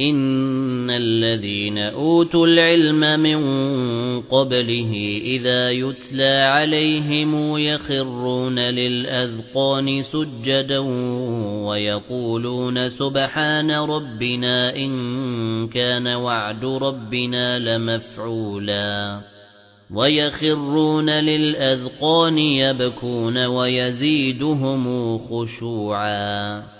إِنَّ الَّذِينَ أُوتُوا الْعِلْمَ مِنْ قَبْلِهِ إِذَا يُتْلَى عَلَيْهِمْ يَخِرُّونَ لِلْأَذْقَانِ سُجَّدًا وَيَقُولُونَ سُبْحَانَ رَبِّنَا إِن كَانَ وَعْدُ رَبِّنَا لَمَفْعُولًا وَيَخِرُّونَ لِلْأَذْقَانِ يَبْكُونَ وَيَزِيدُهُمْ خُشُوعًا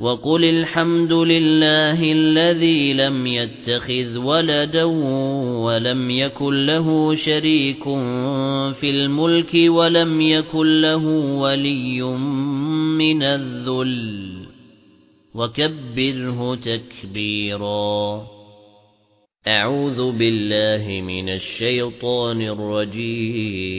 وَقُلِ الْحَمْدُ لِلَّهِ الَّذِي لَمْ يَتَّخِذْ وَلَدًا وَلَمْ يَكُنْ لَهُ شَرِيكٌ فِي الْمُلْكِ وَلَمْ يَكُنْ لَهُ وَلِيٌّ مِنَ الذُّلِّ وَكَبِّرْهُ تَكْبِيرًا أَعُوذُ بِاللَّهِ مِنَ الشَّيْطَانِ الرَّجِيمِ